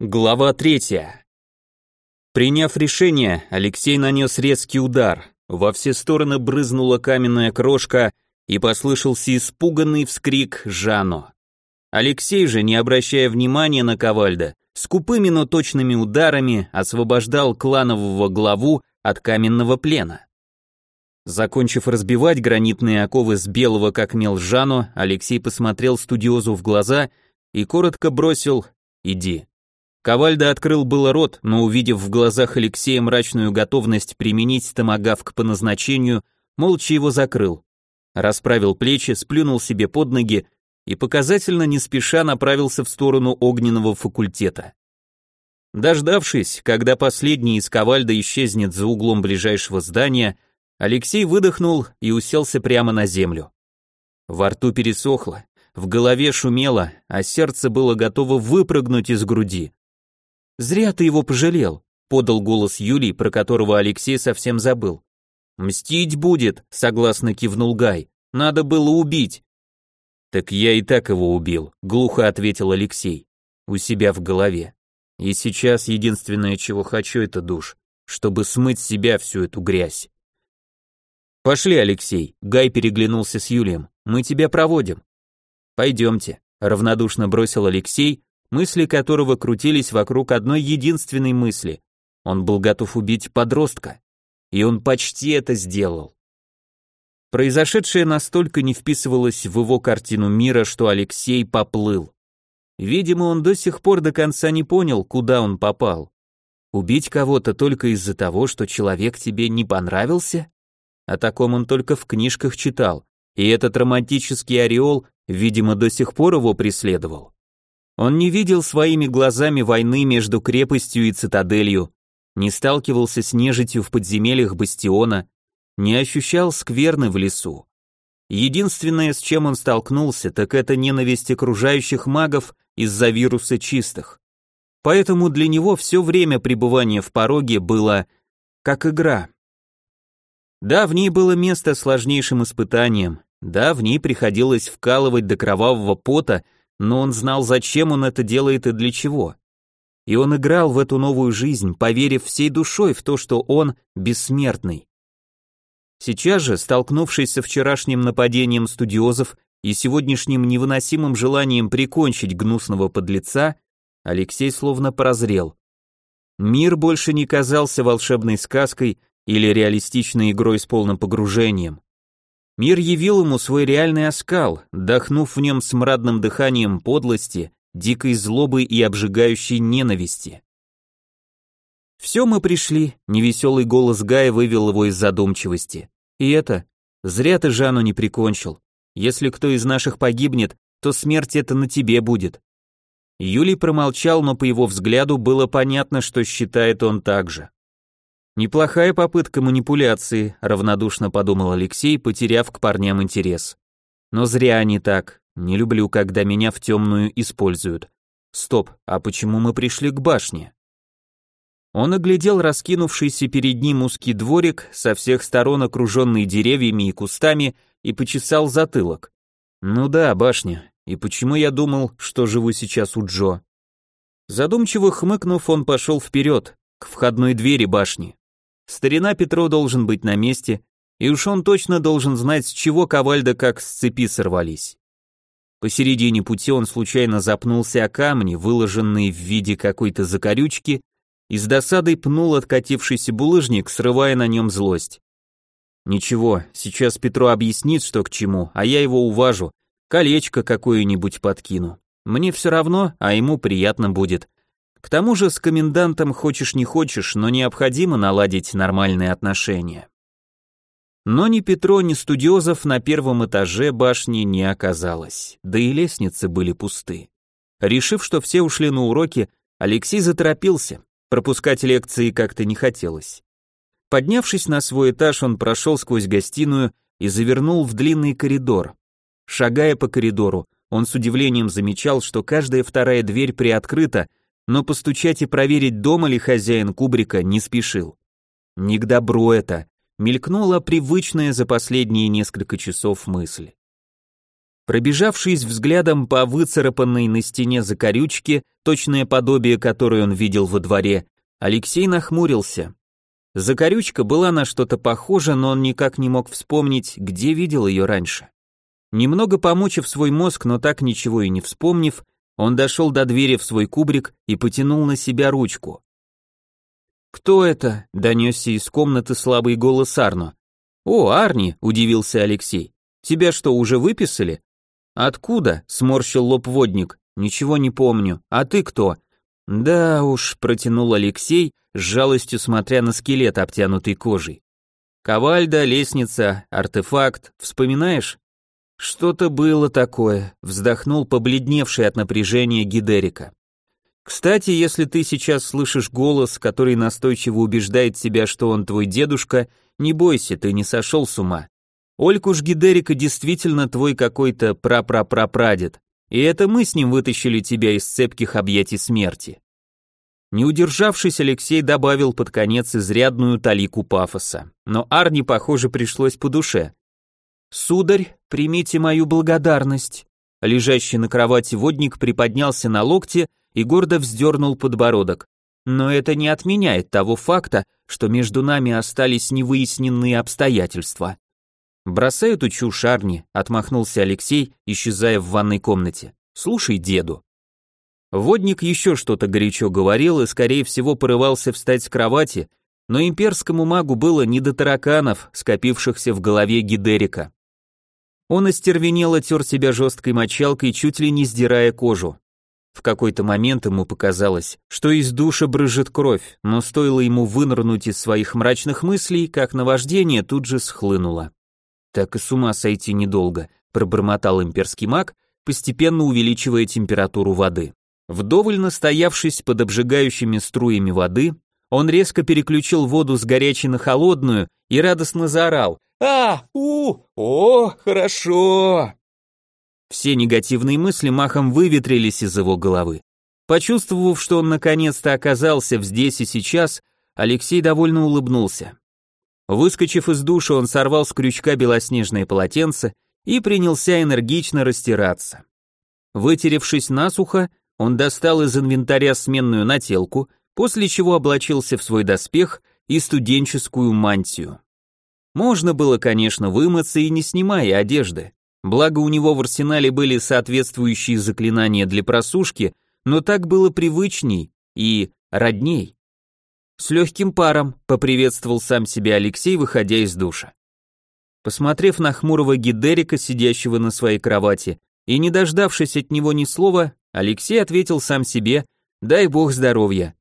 Глава третья. Приняв решение, Алексей нанес резкий удар. Во все стороны брызнула каменная крошка, и послышался испуганный вскрик Жано. Алексей же, не обращая внимания на Ковальда, скупыми, но точными ударами освобождал кланового главу от каменного плена. Закончив разбивать гранитные оковы с белого как мел Жано, Алексей посмотрел студиозу в глаза и коротко бросил «Иди». Ковальда открыл было рот, но увидев в глазах Алексея мрачную готовность применить томагавк по назначению, молча его закрыл. Расправил плечи, сплюнул себе под ноги и показательно не спеша направился в сторону огненного факультета. Дождавшись, когда последний из Ковальда исчезнет за углом ближайшего здания, Алексей выдохнул и уселся прямо на землю. Во рту пересохло, в голове шумело, а сердце было готово выпрыгнуть из груди. «Зря ты его пожалел», — подал голос Юлий, про которого Алексей совсем забыл. «Мстить будет», — согласно кивнул Гай. «Надо было убить». «Так я и так его убил», — глухо ответил Алексей. «У себя в голове. И сейчас единственное, чего хочу, это душ, чтобы смыть с себя всю эту грязь». «Пошли, Алексей», — Гай переглянулся с Юлием. «Мы тебя проводим». «Пойдемте», — равнодушно бросил Алексей, мысли которого крутились вокруг одной единственной мысли. Он был готов убить подростка. И он почти это сделал. Произошедшее настолько не вписывалось в его картину мира, что Алексей поплыл. Видимо, он до сих пор до конца не понял, куда он попал. Убить кого-то только из-за того, что человек тебе не понравился? О таком он только в книжках читал, и этот романтический ореол, видимо, до сих пор его преследовал. Он не видел своими глазами войны между крепостью и цитаделью, не сталкивался с нежитью в подземельях бастиона, не ощущал скверны в лесу. Единственное, с чем он столкнулся, так это ненависть окружающих магов из-за вируса чистых. Поэтому для него все время пребывания в пороге было как игра. Да, в ней было место сложнейшим испытанием, да, в ней приходилось вкалывать до кровавого пота но он знал, зачем он это делает и для чего. И он играл в эту новую жизнь, поверив всей душой в то, что он бессмертный. Сейчас же, столкнувшись со вчерашним нападением студиозов и сегодняшним невыносимым желанием прикончить гнусного подлеца, Алексей словно прозрел. Мир больше не казался волшебной сказкой или реалистичной игрой с полным погружением. Мир явил ему свой реальный оскал, дохнув в нем смрадным дыханием подлости, дикой злобы и обжигающей ненависти. «Все мы пришли», — невеселый голос Гая вывел его из задумчивости. «И это, зря ты Жанну не прикончил. Если кто из наших погибнет, то смерть это на тебе будет». Юлий промолчал, но по его взгляду было понятно, что считает он так же. Неплохая попытка манипуляции, равнодушно подумал Алексей, потеряв к парням интерес. Но зря они так. Не люблю, когда меня в темную используют. Стоп, а почему мы пришли к башне? Он оглядел раскинувшийся перед ним узкий дворик, со всех сторон окруженный деревьями и кустами, и почесал затылок. Ну да, башня. И почему я думал, что живу сейчас у Джо? Задумчиво хмыкнув, он пошел вперед, к входной двери башни. Старина Петро должен быть на месте, и уж он точно должен знать, с чего Ковальда как с цепи сорвались. Посередине пути он случайно запнулся о камни, выложенные в виде какой-то закорючки, и с досадой пнул откатившийся булыжник, срывая на нем злость. Ничего, сейчас Петро объяснит, что к чему, а я его уважу, колечко какое-нибудь подкину. Мне все равно, а ему приятно будет. К тому же с комендантом хочешь не хочешь, но необходимо наладить нормальные отношения. Но ни Петро, ни студиозов на первом этаже башни не оказалось, да и лестницы были пусты. Решив, что все ушли на уроки, Алексей заторопился, пропускать лекции как-то не хотелось. Поднявшись на свой этаж, он прошел сквозь гостиную и завернул в длинный коридор. Шагая по коридору, он с удивлением замечал, что каждая вторая дверь приоткрыта, но постучать и проверить, дома ли хозяин кубрика, не спешил. Не к добру это, мелькнула привычная за последние несколько часов мысль. Пробежавшись взглядом по выцарапанной на стене закорючке, точное подобие которой он видел во дворе, Алексей нахмурился. Закорючка была на что-то похожа, но он никак не мог вспомнить, где видел ее раньше. Немного помучив свой мозг, но так ничего и не вспомнив, он дошел до двери в свой кубрик и потянул на себя ручку. «Кто это?» — донесся из комнаты слабый голос Арно. «О, Арни!» — удивился Алексей. «Тебя что, уже выписали?» «Откуда?» — сморщил лоб водник. «Ничего не помню. А ты кто?» «Да уж», — протянул Алексей, с жалостью смотря на скелет, обтянутый кожей. «Ковальда, лестница, артефакт, вспоминаешь?» «Что-то было такое», — вздохнул побледневший от напряжения Гидерика. «Кстати, если ты сейчас слышишь голос, который настойчиво убеждает тебя, что он твой дедушка, не бойся, ты не сошел с ума. Олькуш Гидерика действительно твой какой-то прапрапрапрадед, и это мы с ним вытащили тебя из цепких объятий смерти». Не удержавшись, Алексей добавил под конец изрядную талику пафоса, но Арни, похоже, пришлось по душе. «Сударь, примите мою благодарность». Лежащий на кровати водник приподнялся на локте и гордо вздернул подбородок. Но это не отменяет того факта, что между нами остались невыясненные обстоятельства. «Бросай эту чушь, Арни», — отмахнулся Алексей, исчезая в ванной комнате. «Слушай деду». Водник еще что-то горячо говорил и, скорее всего, порывался встать с кровати, но имперскому магу было не до тараканов, скопившихся в голове Гидерика. Он остервенело тер себя жесткой мочалкой, чуть ли не сдирая кожу. В какой-то момент ему показалось, что из душа брызжет кровь, но стоило ему вынырнуть из своих мрачных мыслей, как наваждение тут же схлынуло. Так и с ума сойти недолго, пробормотал имперский маг, постепенно увеличивая температуру воды. Вдоволь настоявшись под обжигающими струями воды, он резко переключил воду с горячей на холодную и радостно заорал а, у, о, хорошо. Все негативные мысли махом выветрились из его головы. Почувствовав, что он наконец-то оказался в здесь и сейчас, Алексей довольно улыбнулся. Выскочив из душа, он сорвал с крючка белоснежное полотенце и принялся энергично растираться. Вытеревшись насухо, он достал из инвентаря сменную нателку, после чего облачился в свой доспех и студенческую мантию. Можно было, конечно, вымыться и не снимая одежды. Благо у него в арсенале были соответствующие заклинания для просушки, но так было привычней и родней. С легким паром поприветствовал сам себя Алексей, выходя из душа. Посмотрев на хмурого Гидерика, сидящего на своей кровати, и не дождавшись от него ни слова, Алексей ответил сам себе «Дай бог здоровья».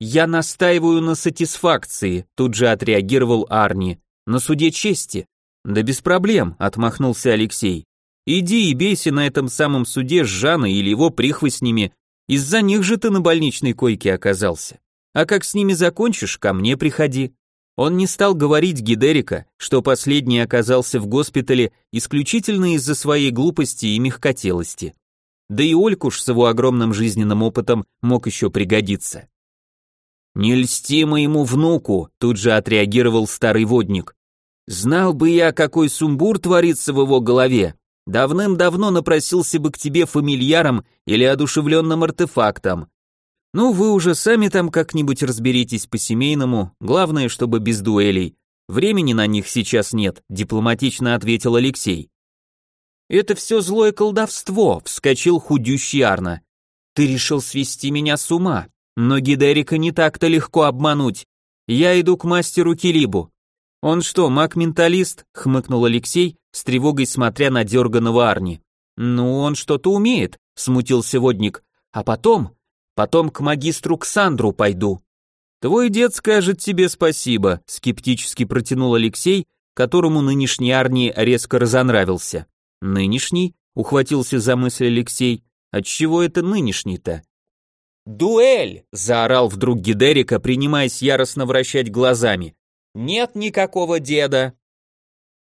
«Я настаиваю на сатисфакции», тут же отреагировал Арни. На суде чести. Да без проблем, отмахнулся Алексей. Иди и бейся на этом самом суде с Жанной или его прихвостнями. Из-за них же ты на больничной койке оказался. А как с ними закончишь, ко мне приходи. Он не стал говорить Гидерика, что последний оказался в госпитале исключительно из-за своей глупости и мягкотелости. Да и Олькуш с его огромным жизненным опытом мог еще пригодиться. «Не льсти моему внуку», тут же отреагировал старый водник. Знал бы я, какой сумбур творится в его голове, давным-давно напросился бы к тебе фамильяром или одушевленным артефактом. Ну, вы уже сами там как-нибудь разберитесь по-семейному, главное, чтобы без дуэлей. Времени на них сейчас нет, дипломатично ответил Алексей. Это все злое колдовство, вскочил худющий Арна. Ты решил свести меня с ума, но Гидерика не так-то легко обмануть. Я иду к мастеру Килибу. «Он что, маг-менталист?» — хмыкнул Алексей, с тревогой смотря на дерганого Арни. «Ну, он что-то умеет», — смутился водник. «А потом? Потом к магистру Ксандру пойду». «Твой дед скажет тебе спасибо», — скептически протянул Алексей, которому нынешний Арни резко разонравился. «Нынешний?» — ухватился за мысль Алексей. «Отчего это нынешний-то?» «Дуэль!» — заорал вдруг Гидерика, принимаясь яростно вращать глазами. Нет никакого деда.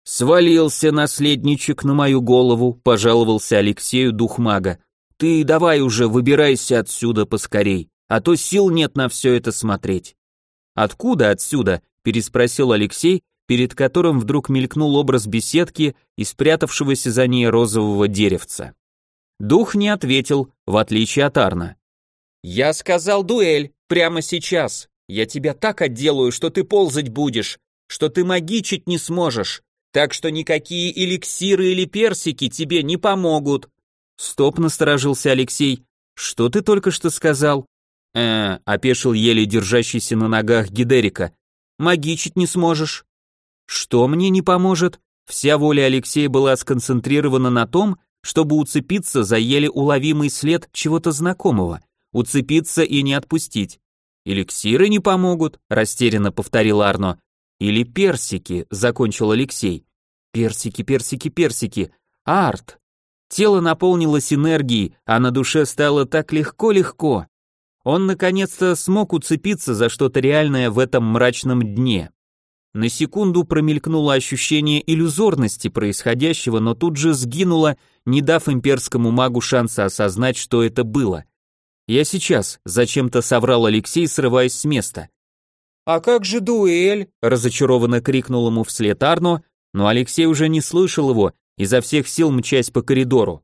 Свалился наследничек на мою голову, пожаловался Алексею дух мага. Ты давай уже выбирайся отсюда поскорей, а то сил нет на все это смотреть. Откуда отсюда? переспросил Алексей, перед которым вдруг мелькнул образ беседки и спрятавшегося за ней розового деревца. Дух не ответил, в отличие от Арна. «Я сказал дуэль, прямо сейчас. Я тебя так отделаю, что ты ползать будешь, что ты магичить не сможешь, так что никакие эликсиры или персики тебе не помогут». «Стоп», — насторожился Алексей. «Что ты только что сказал?» «Э, опешил еле держащийся на ногах Гидерика. «Магичить не сможешь». «Что мне не поможет?» Вся воля Алексея была сконцентрирована на том, чтобы уцепиться за еле уловимый след чего-то знакомого, уцепиться и не отпустить. «Эликсиры не помогут», — растерянно повторил Арно. «Или персики», — закончил Алексей. «Персики, персики, персики. Арт». Тело наполнилось энергией, а на душе стало так легко-легко. Он наконец-то смог уцепиться за что-то реальное в этом мрачном дне. На секунду промелькнуло ощущение иллюзорности происходящего, но тут же сгинуло, не дав имперскому магу шанса осознать, что это было. «Я сейчас», — зачем-то соврал Алексей, срываясь с места. «А как же дуэль?» — разочарованно крикнул ему вслед Арно, но Алексей уже не слышал его, изо всех сил мчась по коридору.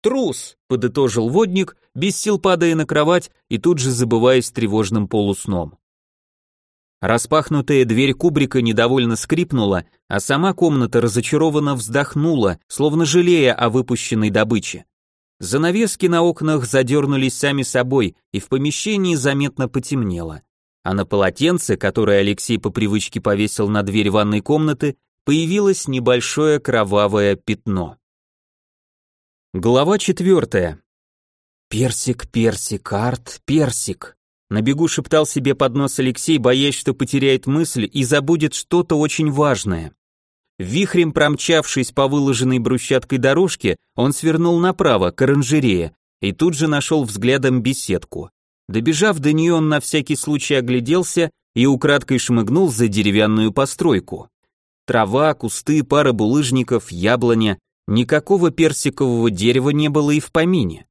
«Трус!» — подытожил водник, без сил падая на кровать и тут же забываясь тревожным полусном. Распахнутая дверь кубрика недовольно скрипнула, а сама комната разочарованно вздохнула, словно жалея о выпущенной добыче. Занавески на окнах задернулись сами собой, и в помещении заметно потемнело. А на полотенце, которое Алексей по привычке повесил на дверь ванной комнаты, появилось небольшое кровавое пятно. Глава четвертая. Персик, персик, арт, персик. На бегу шептал себе под нос Алексей, боясь, что потеряет мысль и забудет что-то очень важное. Вихрем промчавшись по выложенной брусчаткой дорожке, он свернул направо, к оранжерее, и тут же нашел взглядом беседку. Добежав до нее, он на всякий случай огляделся и украдкой шмыгнул за деревянную постройку. Трава, кусты, пара булыжников, яблоня, никакого персикового дерева не было и в помине.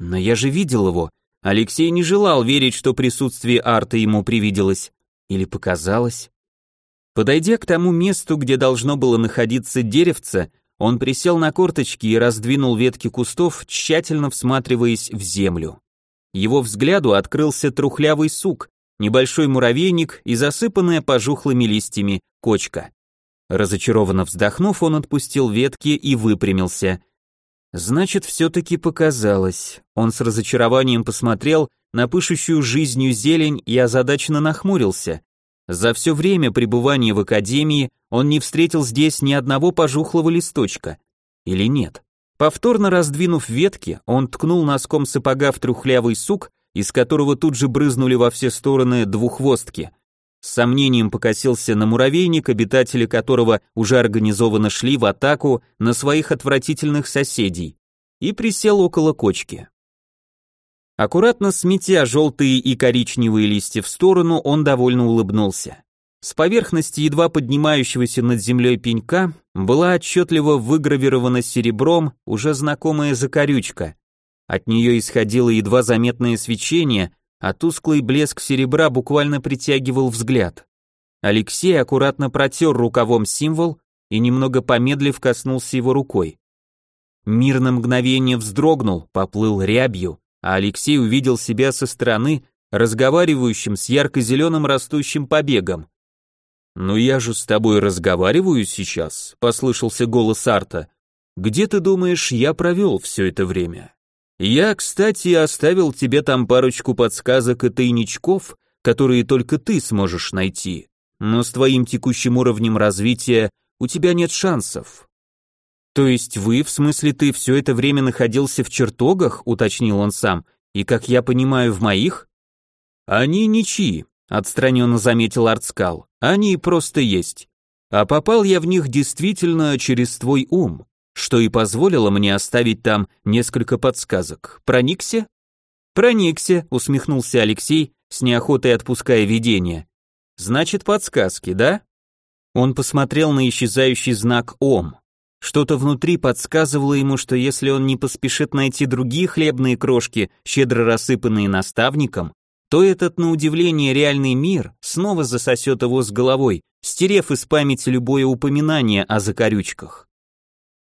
Но я же видел его, Алексей не желал верить, что присутствие арта ему привиделось. Или показалось. Подойдя к тому месту, где должно было находиться деревце, он присел на корточки и раздвинул ветки кустов, тщательно всматриваясь в землю. Его взгляду открылся трухлявый сук, небольшой муравейник и засыпанная пожухлыми листьями кочка. Разочарованно вздохнув, он отпустил ветки и выпрямился. Значит, все-таки показалось. Он с разочарованием посмотрел на пышущую жизнью зелень и озадаченно нахмурился. За все время пребывания в академии он не встретил здесь ни одного пожухлого листочка. Или нет? Повторно раздвинув ветки, он ткнул носком сапога в трухлявый сук, из которого тут же брызнули во все стороны двухвостки. С сомнением покосился на муравейник, обитатели которого уже организованно шли в атаку на своих отвратительных соседей, и присел около кочки. Аккуратно сметя желтые и коричневые листья в сторону, он довольно улыбнулся. С поверхности едва поднимающегося над землей пенька была отчетливо выгравирована серебром уже знакомая закорючка. От нее исходило едва заметное свечение, а тусклый блеск серебра буквально притягивал взгляд. Алексей аккуратно протер рукавом символ и немного помедлив коснулся его рукой. Мир на мгновение вздрогнул, поплыл рябью, а Алексей увидел себя со стороны, разговаривающим с ярко-зеленым растущим побегом. «Ну я же с тобой разговариваю сейчас», — послышался голос Арта. «Где, ты думаешь, я провел все это время?» Я, кстати, оставил тебе там парочку подсказок и тайничков, которые только ты сможешь найти. Но с твоим текущим уровнем развития у тебя нет шансов. То есть вы, в смысле ты все это время находился в чертогах, уточнил он сам, и, как я понимаю, в моих? Они ничьи, отстраненно заметил Артскал. Они просто есть. А попал я в них действительно через твой ум что и позволило мне оставить там несколько подсказок. Проникся? Проникся, усмехнулся Алексей, с неохотой отпуская видение. Значит, подсказки, да? Он посмотрел на исчезающий знак Ом. Что-то внутри подсказывало ему, что если он не поспешит найти другие хлебные крошки, щедро рассыпанные наставником, то этот, на удивление, реальный мир снова засосет его с головой, стерев из памяти любое упоминание о закорючках.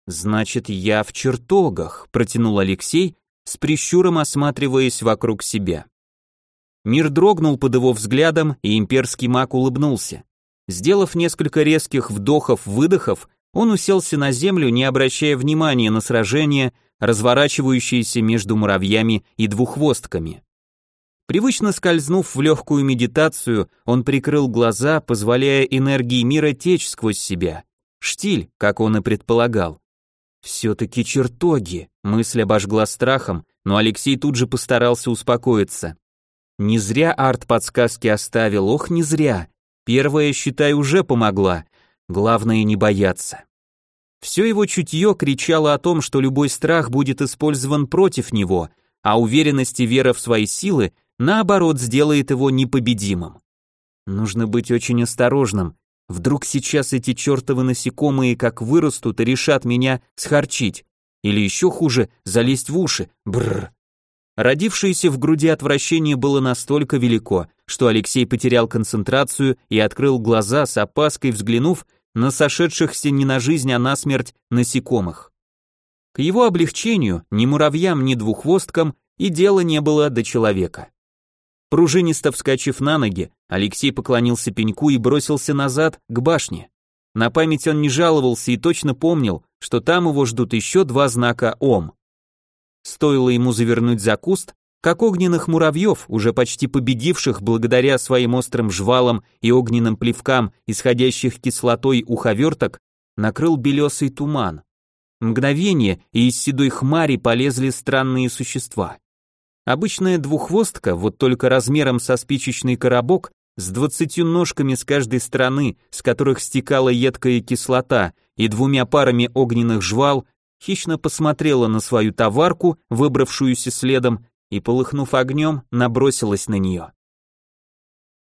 «Значит, я в чертогах», — протянул Алексей, с прищуром осматриваясь вокруг себя. Мир дрогнул под его взглядом, и имперский маг улыбнулся. Сделав несколько резких вдохов-выдохов, он уселся на землю, не обращая внимания на сражение, разворачивающееся между муравьями и двуххвостками. Привычно скользнув в легкую медитацию, он прикрыл глаза, позволяя энергии мира течь сквозь себя. Штиль, как он и предполагал. Все-таки чертоги, мысль обожгла страхом, но Алексей тут же постарался успокоиться. Не зря арт подсказки оставил, ох, не зря. Первая, считай, уже помогла. Главное не бояться. Все его чутье кричало о том, что любой страх будет использован против него, а уверенность и вера в свои силы, наоборот, сделает его непобедимым. Нужно быть очень осторожным. Вдруг сейчас эти чертовы насекомые как вырастут и решат меня схарчить. Или еще хуже, залезть в уши. Бррр. Родившееся в груди отвращение было настолько велико, что Алексей потерял концентрацию и открыл глаза с опаской, взглянув на сошедшихся не на жизнь, а на смерть насекомых. К его облегчению ни муравьям, ни двуххвосткам и дела не было до человека. Пружинисто вскочив на ноги, Алексей поклонился пеньку и бросился назад, к башне. На память он не жаловался и точно помнил, что там его ждут еще два знака ОМ. Стоило ему завернуть за куст, как огненных муравьев, уже почти победивших благодаря своим острым жвалам и огненным плевкам, исходящих кислотой уховерток, накрыл белесый туман. Мгновение, и из седой хмари полезли странные существа. Обычная двуххвостка, вот только размером со спичечный коробок, с двадцатью ножками с каждой стороны, с которых стекала едкая кислота, и двумя парами огненных жвал, хищно посмотрела на свою товарку, выбравшуюся следом, и, полыхнув огнем, набросилась на нее.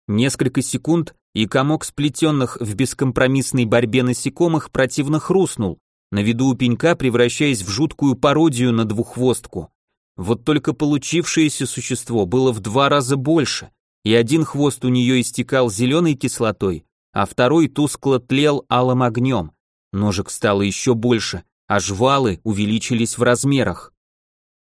Несколько секунд, и комок сплетенных в бескомпромиссной борьбе насекомых противно хрустнул, на виду у пенька превращаясь в жуткую пародию на двуххвостку. Вот только получившееся существо было в два раза больше, и один хвост у нее истекал зеленой кислотой, а второй тускло тлел алым огнем. Ножек стало еще больше, а жвалы увеличились в размерах.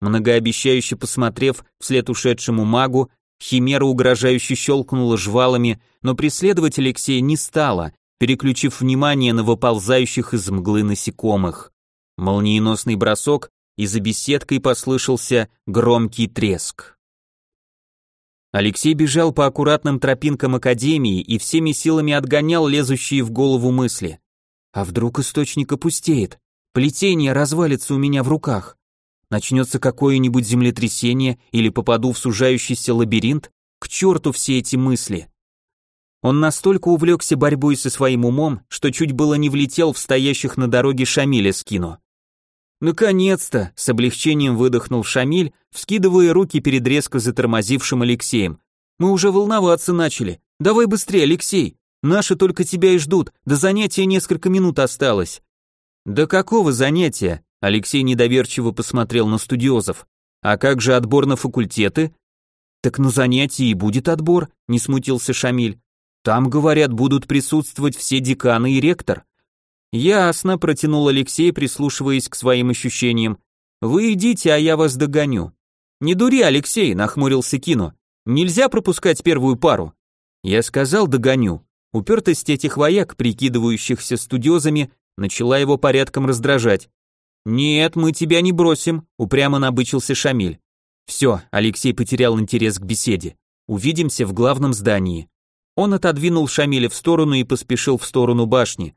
Многообещающе посмотрев вслед ушедшему магу, Химера угрожающе щелкнула жвалами, но преследовать Алексея не стала, переключив внимание на выползающих из мглы насекомых. Молниеносный бросок, и за беседкой послышался громкий треск. Алексей бежал по аккуратным тропинкам Академии и всеми силами отгонял лезущие в голову мысли. А вдруг источник опустеет? Плетение развалится у меня в руках начнется какое-нибудь землетрясение или попаду в сужающийся лабиринт, к черту все эти мысли. Он настолько увлекся борьбой со своим умом, что чуть было не влетел в стоящих на дороге Шамиля кино. «Наконец-то!» — с облегчением выдохнул Шамиль, вскидывая руки перед резко затормозившим Алексеем. «Мы уже волноваться начали. Давай быстрее, Алексей! Наши только тебя и ждут, до занятия несколько минут осталось». «Да какого занятия?» Алексей недоверчиво посмотрел на студиозов. А как же отбор на факультеты? Так на занятии и будет отбор, не смутился Шамиль. Там, говорят, будут присутствовать все деканы и ректор. Ясно, протянул Алексей, прислушиваясь к своим ощущениям. Вы идите, а я вас догоню. Не дури, Алексей, нахмурился Кино. Нельзя пропускать первую пару. Я сказал, догоню. Упертость этих вояк, прикидывающихся студиозами, начала его порядком раздражать. «Нет, мы тебя не бросим», — упрямо набычился Шамиль. «Все», — Алексей потерял интерес к беседе. «Увидимся в главном здании». Он отодвинул Шамиля в сторону и поспешил в сторону башни.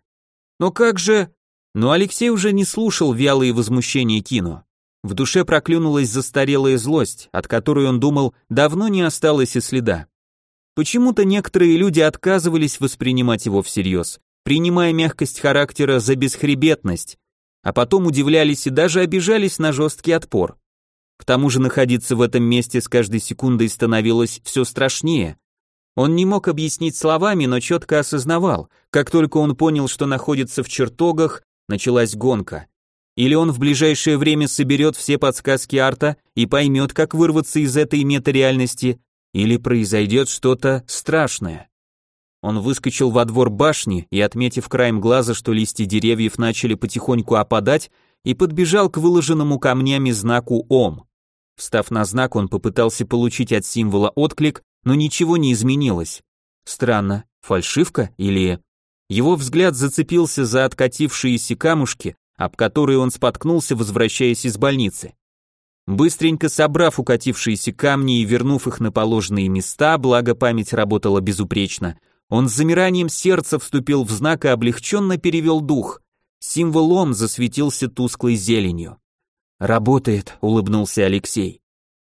«Но как же...» Но Алексей уже не слушал вялые возмущения кино. В душе проклюнулась застарелая злость, от которой он думал, давно не осталось и следа. Почему-то некоторые люди отказывались воспринимать его всерьез, принимая мягкость характера за бесхребетность, а потом удивлялись и даже обижались на жесткий отпор. К тому же находиться в этом месте с каждой секундой становилось все страшнее. Он не мог объяснить словами, но четко осознавал, как только он понял, что находится в чертогах, началась гонка. Или он в ближайшее время соберет все подсказки Арта и поймет, как вырваться из этой метареальности, или произойдет что-то страшное. Он выскочил во двор башни и, отметив краем глаза, что листья деревьев начали потихоньку опадать, и подбежал к выложенному камнями знаку «Ом». Встав на знак, он попытался получить от символа отклик, но ничего не изменилось. Странно, фальшивка или... Его взгляд зацепился за откатившиеся камушки, об которые он споткнулся, возвращаясь из больницы. Быстренько собрав укатившиеся камни и вернув их на положенные места, благо память работала безупречно, он с замиранием сердца вступил в знак и облегченно перевел дух. Символ Ом засветился тусклой зеленью. «Работает», — улыбнулся Алексей.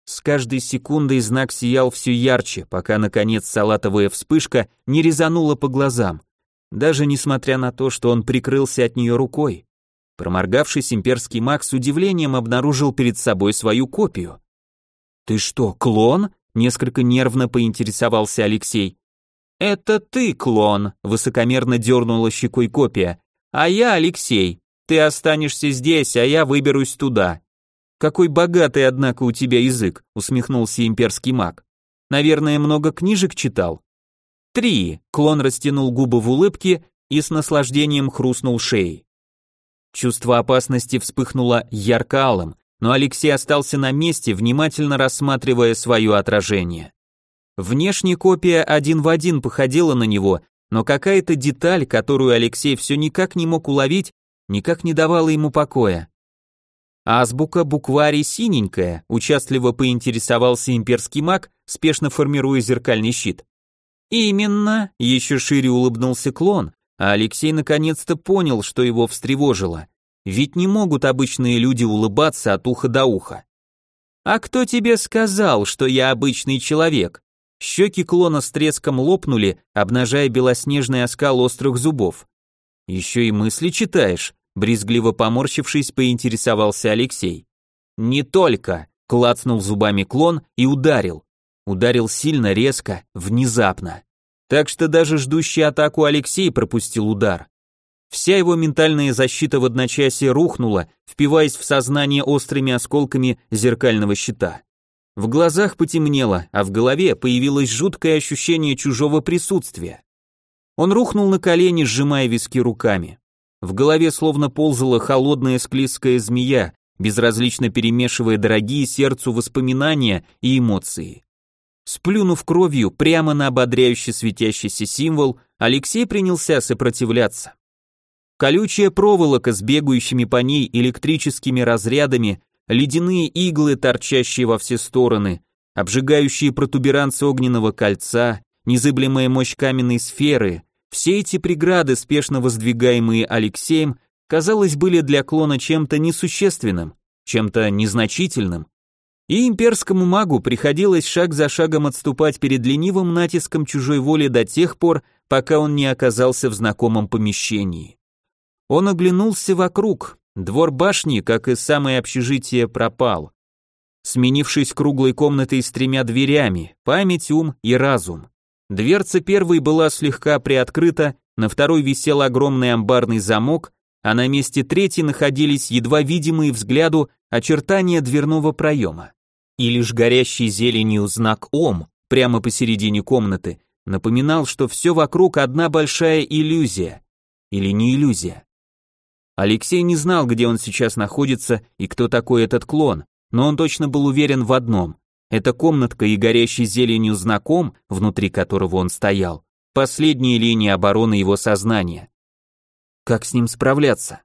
С каждой секундой знак сиял все ярче, пока, наконец, салатовая вспышка не резанула по глазам, даже несмотря на то, что он прикрылся от нее рукой. Проморгавшись, имперский маг с удивлением обнаружил перед собой свою копию. «Ты что, клон?» — несколько нервно поинтересовался Алексей. «Это ты, клон», — высокомерно дернула щекой копия. «А я Алексей. Ты останешься здесь, а я выберусь туда. Какой богатый, однако, у тебя язык, усмехнулся имперский маг. Наверное, много книжек читал. Три. Клон растянул губы в улыбке и с наслаждением хрустнул шеей. Чувство опасности вспыхнуло ярко-алым, но Алексей остался на месте, внимательно рассматривая свое отражение. Внешне копия один в один походила на него, но какая-то деталь, которую Алексей все никак не мог уловить, никак не давала ему покоя. Азбука буквари синенькая, участливо поинтересовался имперский маг, спешно формируя зеркальный щит. Именно, еще шире улыбнулся клон, а Алексей наконец-то понял, что его встревожило. Ведь не могут обычные люди улыбаться от уха до уха. А кто тебе сказал, что я обычный человек? Щеки клона с треском лопнули, обнажая белоснежный оскал острых зубов. Еще и мысли читаешь, брезгливо поморщившись, поинтересовался Алексей. Не только, клацнул зубами клон и ударил. Ударил сильно, резко, внезапно. Так что даже ждущий атаку Алексей пропустил удар. Вся его ментальная защита в одночасье рухнула, впиваясь в сознание острыми осколками зеркального щита. В глазах потемнело, а в голове появилось жуткое ощущение чужого присутствия. Он рухнул на колени, сжимая виски руками. В голове словно ползала холодная склизкая змея, безразлично перемешивая дорогие сердцу воспоминания и эмоции. Сплюнув кровью прямо на ободряюще светящийся символ, Алексей принялся сопротивляться. Колючая проволока с бегающими по ней электрическими разрядами, ледяные иглы, торчащие во все стороны, обжигающие протуберанцы огненного кольца, незыблемая мощь каменной сферы, все эти преграды, спешно воздвигаемые Алексеем, казалось, были для клона чем-то несущественным, чем-то незначительным. И имперскому магу приходилось шаг за шагом отступать перед ленивым натиском чужой воли до тех пор, пока он не оказался в знакомом помещении. Он оглянулся вокруг, двор башни, как и самое общежитие, пропал. Сменившись круглой комнатой с тремя дверями, память, ум и разум. Дверца первой была слегка приоткрыта, на второй висел огромный амбарный замок, а на месте третьей находились едва видимые взгляду очертания дверного проема. И лишь горящий зеленью знак «Ом» прямо посередине комнаты напоминал, что все вокруг одна большая иллюзия. Или не иллюзия. Алексей не знал, где он сейчас находится и кто такой этот клон, но он точно был уверен в одном. Эта комнатка и горящий зеленью знаком, внутри которого он стоял, последняя линия обороны его сознания. Как с ним справляться?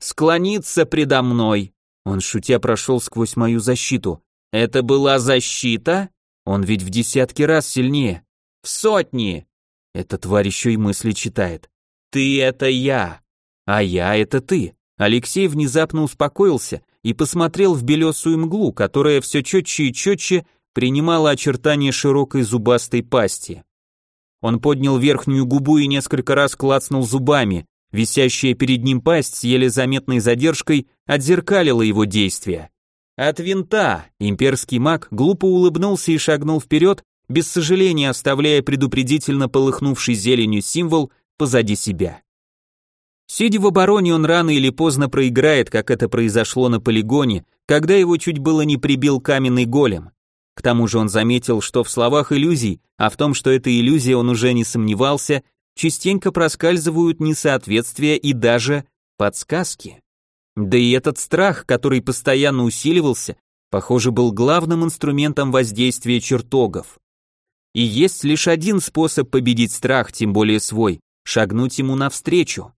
Склониться предо мной. Он шутя прошел сквозь мою защиту. Это была защита? Он ведь в десятки раз сильнее. В сотни. Эта тварь еще и мысли читает. Ты это я, а я это ты. Алексей внезапно успокоился и посмотрел в белесую мглу, которая все четче и четче принимала очертания широкой зубастой пасти. Он поднял верхнюю губу и несколько раз клацнул зубами. Висящая перед ним пасть с еле заметной задержкой отзеркалила его действия. От винта имперский маг глупо улыбнулся и шагнул вперед, без сожаления оставляя предупредительно полыхнувший зеленью символ позади себя. Сидя в обороне, он рано или поздно проиграет, как это произошло на полигоне, когда его чуть было не прибил каменный голем. К тому же он заметил, что в словах иллюзий, а в том, что это иллюзия, он уже не сомневался, частенько проскальзывают несоответствия и даже подсказки. Да и этот страх, который постоянно усиливался, похоже, был главным инструментом воздействия чертогов. И есть лишь один способ победить страх, тем более свой, шагнуть ему навстречу.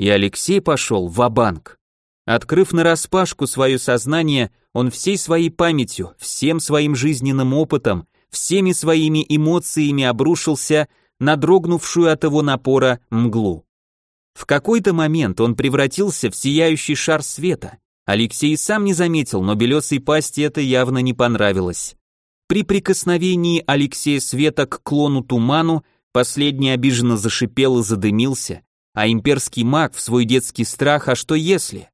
И Алексей пошел в банк Открыв нараспашку свое сознание, он всей своей памятью, всем своим жизненным опытом, всеми своими эмоциями обрушился на дрогнувшую от его напора мглу. В какой-то момент он превратился в сияющий шар света. Алексей сам не заметил, но белесой пасти это явно не понравилось. При прикосновении Алексея Света к клону туману последний обиженно зашипел и задымился, а имперский маг в свой детский страх «а что если?».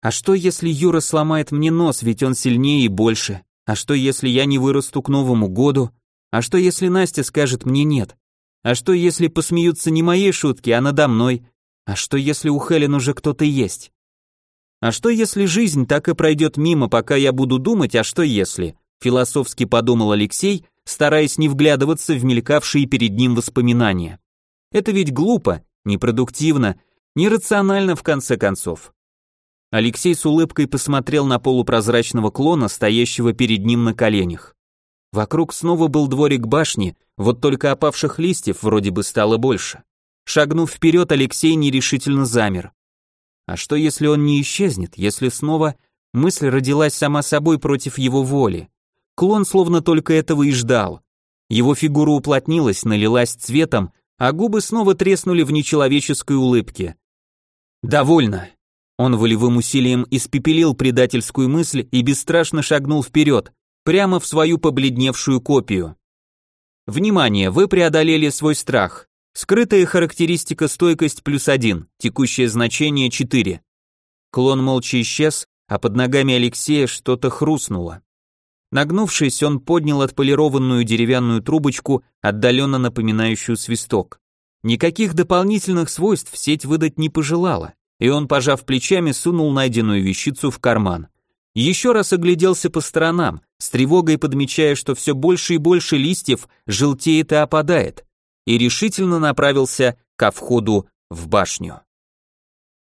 А что если Юра сломает мне нос, ведь он сильнее и больше? А что если я не вырасту к Новому году? А что если Настя скажет мне нет? А что если посмеются не моей шутки, а надо мной? А что если у Хелен уже кто-то есть? А что если жизнь так и пройдет мимо, пока я буду думать, а что если? Философски подумал Алексей, стараясь не вглядываться в мелькавшие перед ним воспоминания. Это ведь глупо, непродуктивно, нерационально в конце концов. Алексей с улыбкой посмотрел на полупрозрачного клона, стоящего перед ним на коленях. Вокруг снова был дворик башни, вот только опавших листьев вроде бы стало больше. Шагнув вперед, Алексей нерешительно замер. А что если он не исчезнет, если снова мысль родилась сама собой против его воли? Клон словно только этого и ждал. Его фигура уплотнилась, налилась цветом, а губы снова треснули в нечеловеческой улыбке. «Довольно!» Он волевым усилием испепелил предательскую мысль и бесстрашно шагнул вперед, прямо в свою побледневшую копию. Внимание, вы преодолели свой страх. Скрытая характеристика стойкость плюс один, текущее значение 4. Клон молча исчез, а под ногами Алексея что-то хрустнуло. Нагнувшись, он поднял отполированную деревянную трубочку, отдаленно напоминающую свисток. Никаких дополнительных свойств сеть выдать не пожелала, и он, пожав плечами, сунул найденную вещицу в карман. Еще раз огляделся по сторонам, с тревогой подмечая, что все больше и больше листьев желтеет и опадает, и решительно направился ко входу в башню.